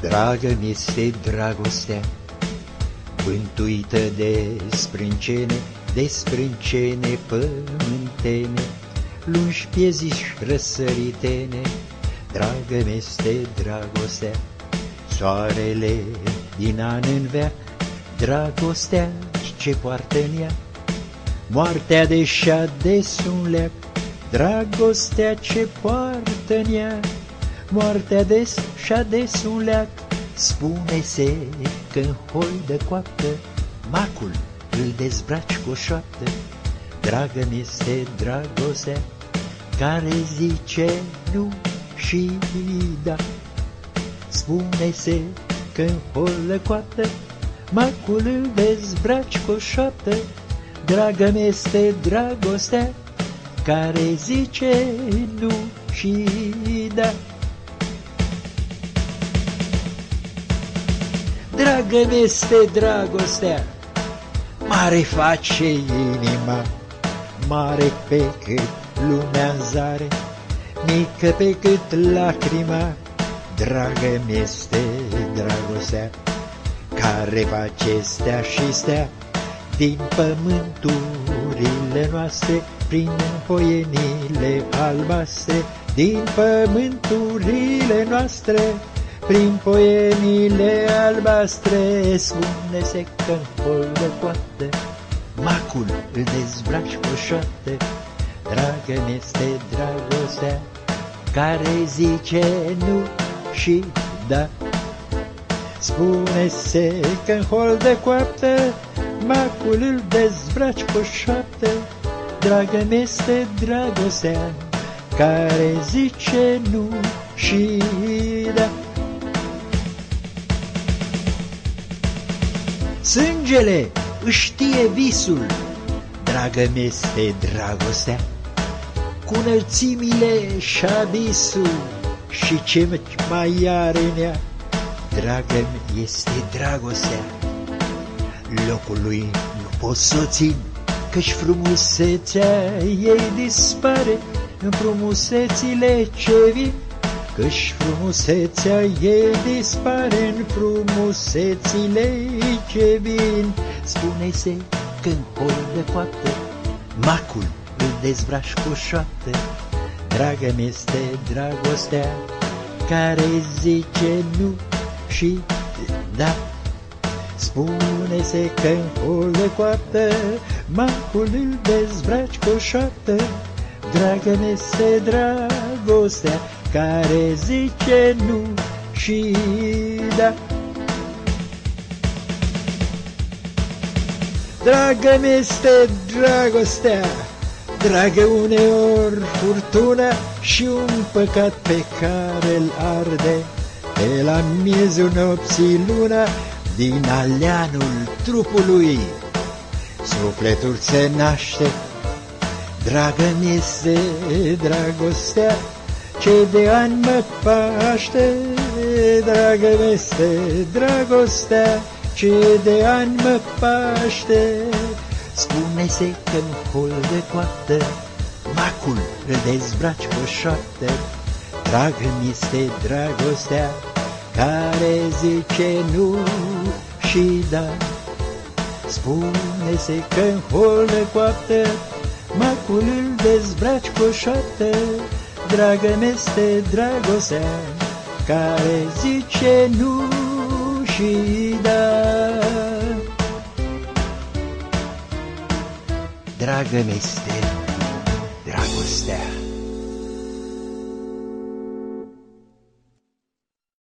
Dragă mi-este dragostea, Bântuită de sprâncene, de sprâncene pământene, Lungi pieziși răsăritene, Dragă mi-este dragostea, Soarele din an în veac, Dragostea ce poartă în ea, Moartea de de un leac, Dragostea ce poartă în ea, Moartea des și ades un leac, Spune-se că în hoi de coaptă Macul îl dezbraci cu o șoaptă, Dragă-mi este dragostea, Care zice nu și da. Spune-se că în hoi de coaptă Macul îl dezbraci cu o șoaptă, Dragă-mi este dragostea, Care zice nu și da. Dragă este dragostea, mare face inima, mare pe cât lumea în zare, mică pe cât lacrima, dragă este dragostea, care face stea și stea din pământurile noastre, prin poienile albastre, din pământurile noastre, prin poemile albastre spune-se că în hol de coate Macul îl dezbraci cu șoate Dragă este dragostea Care zice nu și da. Spune-se că în hol de coaptă Macul îl dezbraci cu șoate. Dragă este dragostea Care zice nu și da Sângele își știe visul, dragă este dragostea, cu înălțimile și abisul și ce mai are în ea, dragă este dragostea. Locul lui nu pot să o țin, căci frumusețea ei dispare. În frumusețile ce vin Căci frumusețea ei dispare. În frumusețile ce vin. Spune-se că în hol de coaptă macul îl dezbraș cu șoaptă. Dragă-mi este dragostea care zice nu și da. Spune-se că în hol de coaptă macul îl dezbraci cu șoaptă. Dragă-mi este dragostea care zice nu și da. Dragă mi este dragostea, dragă uneori furtuna și un păcat pe care îl arde pe la miezul nopții luna din aleanul trupului. Sufletul se naște, dragă mi este dragostea, ce de ani mă paște, dragă este dragostea, ce de ani mă paște. Spune-se că în hol de coaptă, macul îl dezbraci cu șoaptă, dragă-mi este dragostea, care zice nu și da. Spune-se că în hol de coaptă, macul îl dezbraci cu șoaptă, dragă este dragostea care zice nu și da. Dragă este dragostea